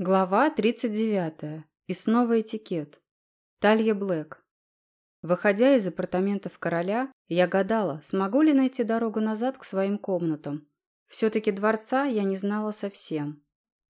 Глава 39. И снова этикет. Талья Блэк. Выходя из апартаментов короля, я гадала, смогу ли найти дорогу назад к своим комнатам. Все-таки дворца я не знала совсем.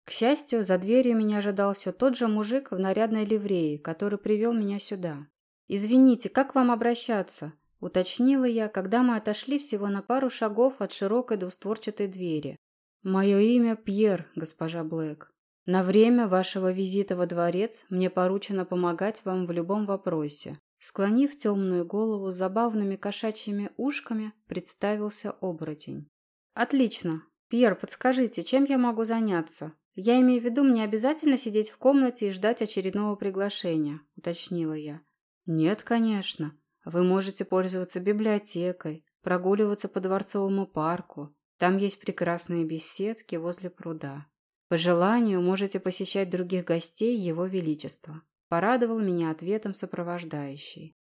К счастью, за дверью меня ожидал все тот же мужик в нарядной ливреи, который привел меня сюда. «Извините, как вам обращаться?» – уточнила я, когда мы отошли всего на пару шагов от широкой двустворчатой двери. «Мое имя Пьер, госпожа Блэк», на время вашего визита во дворец мне поручено помогать вам в любом вопросе. Склонив темную голову с забавными кошачьими ушками, представился оборотень. Отлично. Пьер, подскажите, чем я могу заняться? Я имею в виду, мне обязательно сидеть в комнате и ждать очередного приглашения, уточнила я. Нет, конечно. Вы можете пользоваться библиотекой, прогуливаться по дворцовому парку. Там есть прекрасные беседки возле пруда. По желанию можете посещать других гостей Его Величества. Порадовал меня ответом сопровождающий.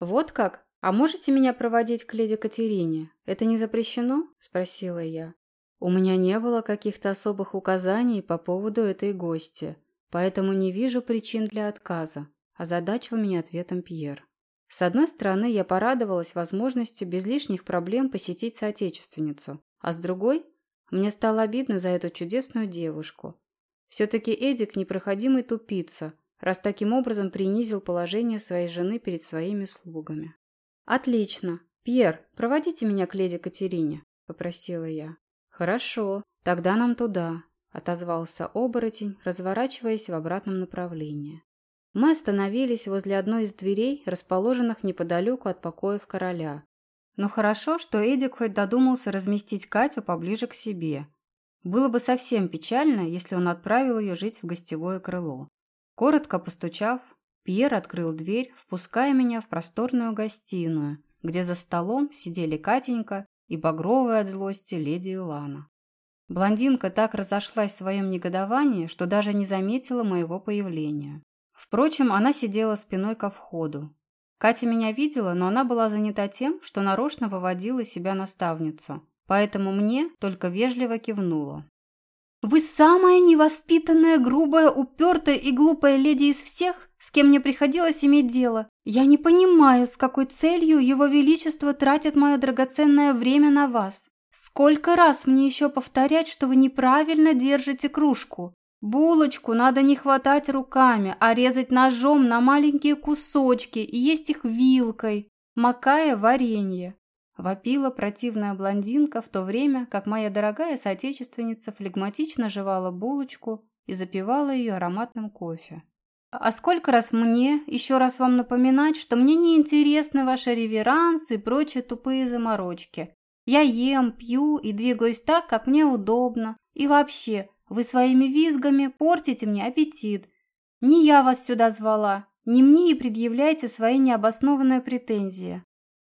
Вот как? А можете меня проводить к леди Катерине? Это не запрещено? Спросила я. У меня не было каких-то особых указаний по поводу этой гости, поэтому не вижу причин для отказа, озадачил меня ответом Пьер. С одной стороны, я порадовалась возможности без лишних проблем посетить соотечественницу, а с другой мне стало обидно за эту чудесную девушку. Все-таки Эдик непроходимый тупица, раз таким образом принизил положение своей жены перед своими слугами. «Отлично. Пьер, проводите меня к леди Катерине», – попросила я. «Хорошо, тогда нам туда», – отозвался оборотень, разворачиваясь в обратном направлении. Мы остановились возле одной из дверей, расположенных неподалеку от покоев короля, но хорошо, что Эдик хоть додумался разместить Катю поближе к себе. Было бы совсем печально, если он отправил ее жить в гостевое крыло. Коротко постучав, Пьер открыл дверь, впуская меня в просторную гостиную, где за столом сидели Катенька и багровая от злости леди Илана. Блондинка так разошлась в своем негодовании, что даже не заметила моего появления. Впрочем, она сидела спиной ко входу, Катя меня видела, но она была занята тем, что нарочно выводила себя наставницу, поэтому мне только вежливо кивнула. «Вы самая невоспитанная, грубая, упертая и глупая леди из всех, с кем мне приходилось иметь дело. Я не понимаю, с какой целью его величество тратит мое драгоценное время на вас. Сколько раз мне еще повторять, что вы неправильно держите кружку? Булочку надо не хватать руками, а резать ножом на маленькие кусочки и есть их вилкой, макая варенье. Вопила противная блондинка в то время, как моя дорогая соотечественница флегматично жевала булочку и запивала ее ароматным кофе. «А сколько раз мне еще раз вам напоминать, что мне не интересны ваши реверансы и прочие тупые заморочки? Я ем, пью и двигаюсь так, как мне удобно. И вообще, вы своими визгами портите мне аппетит. Не я вас сюда звала, не мне и предъявляйте свои необоснованные претензии.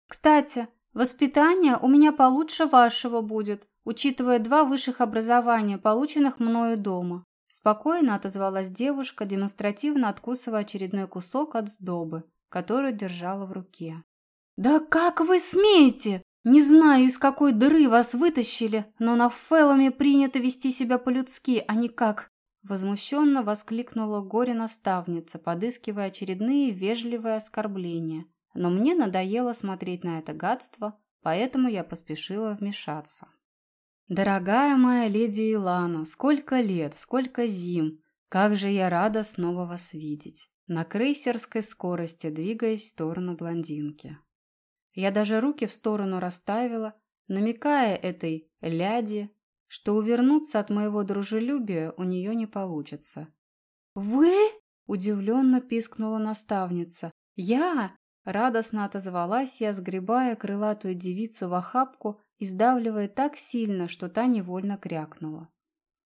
Кстати, воспитание у меня получше вашего будет, учитывая два высших образования, полученных мною дома. Спокойно отозвалась девушка, демонстративно откусывая очередной кусок от сдобы, которую держала в руке. «Да как вы смеете? Не знаю, из какой дыры вас вытащили, но на Фелломе принято вести себя по-людски, а не как...» Возмущенно воскликнула горе-наставница, подыскивая очередные вежливые оскорбления. Но мне надоело смотреть на это гадство, поэтому я поспешила вмешаться. «Дорогая моя леди Илана, сколько лет, сколько зим! Как же я рада снова вас видеть!» На крейсерской скорости, двигаясь в сторону блондинки. Я даже руки в сторону расставила, намекая этой ляде, что увернуться от моего дружелюбия у нее не получится. «Вы?» – удивленно пискнула наставница. «Я?» – радостно отозвалась я, сгребая крылатую девицу в охапку и сдавливая так сильно, что та невольно крякнула.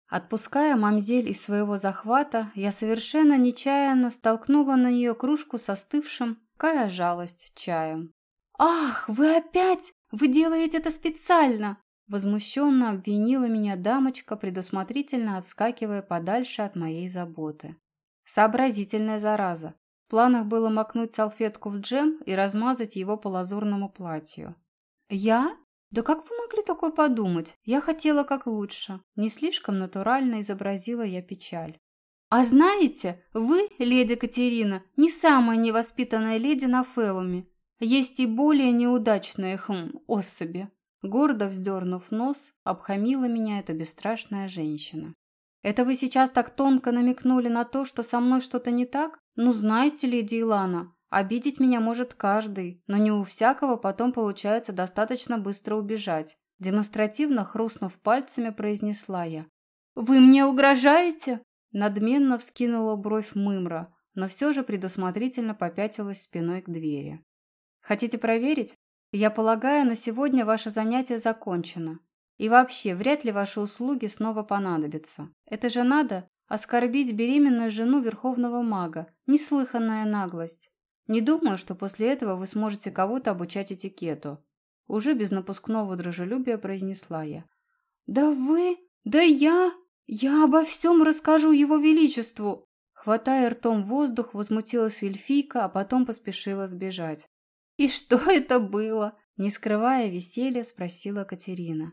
Отпуская мамзель из своего захвата, я совершенно нечаянно столкнула на нее кружку с остывшим, какая жалость, чаем. «Ах, вы опять! Вы делаете это специально!» Возмущенно обвинила меня дамочка, предусмотрительно отскакивая подальше от моей заботы. Сообразительная зараза. В планах было макнуть салфетку в джем и размазать его по лазурному платью. «Я? Да как вы могли такое подумать? Я хотела как лучше». Не слишком натурально изобразила я печаль. «А знаете, вы, леди Катерина, не самая невоспитанная леди на Фелуме. Есть и более неудачные, хм, особи». Гордо вздернув нос, обхамила меня эта бесстрашная женщина. «Это вы сейчас так тонко намекнули на то, что со мной что-то не так? Ну, знаете, леди Илана, обидеть меня может каждый, но не у всякого потом получается достаточно быстро убежать». Демонстративно хрустнув пальцами, произнесла я. «Вы мне угрожаете?» Надменно вскинула бровь Мымра, но все же предусмотрительно попятилась спиной к двери. «Хотите проверить? Я полагаю, на сегодня ваше занятие закончено. И вообще, вряд ли ваши услуги снова понадобятся. Это же надо оскорбить беременную жену верховного мага. Неслыханная наглость. Не думаю, что после этого вы сможете кого-то обучать этикету. Уже без напускного дружелюбия произнесла я. «Да вы... Да я...» «Я обо всем расскажу его величеству!» Хватая ртом воздух, возмутилась эльфийка, а потом поспешила сбежать. «И что это было?» Не скрывая веселья, спросила Катерина.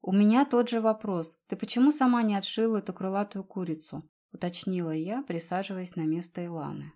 «У меня тот же вопрос. Ты почему сама не отшила эту крылатую курицу?» уточнила я, присаживаясь на место Иланы.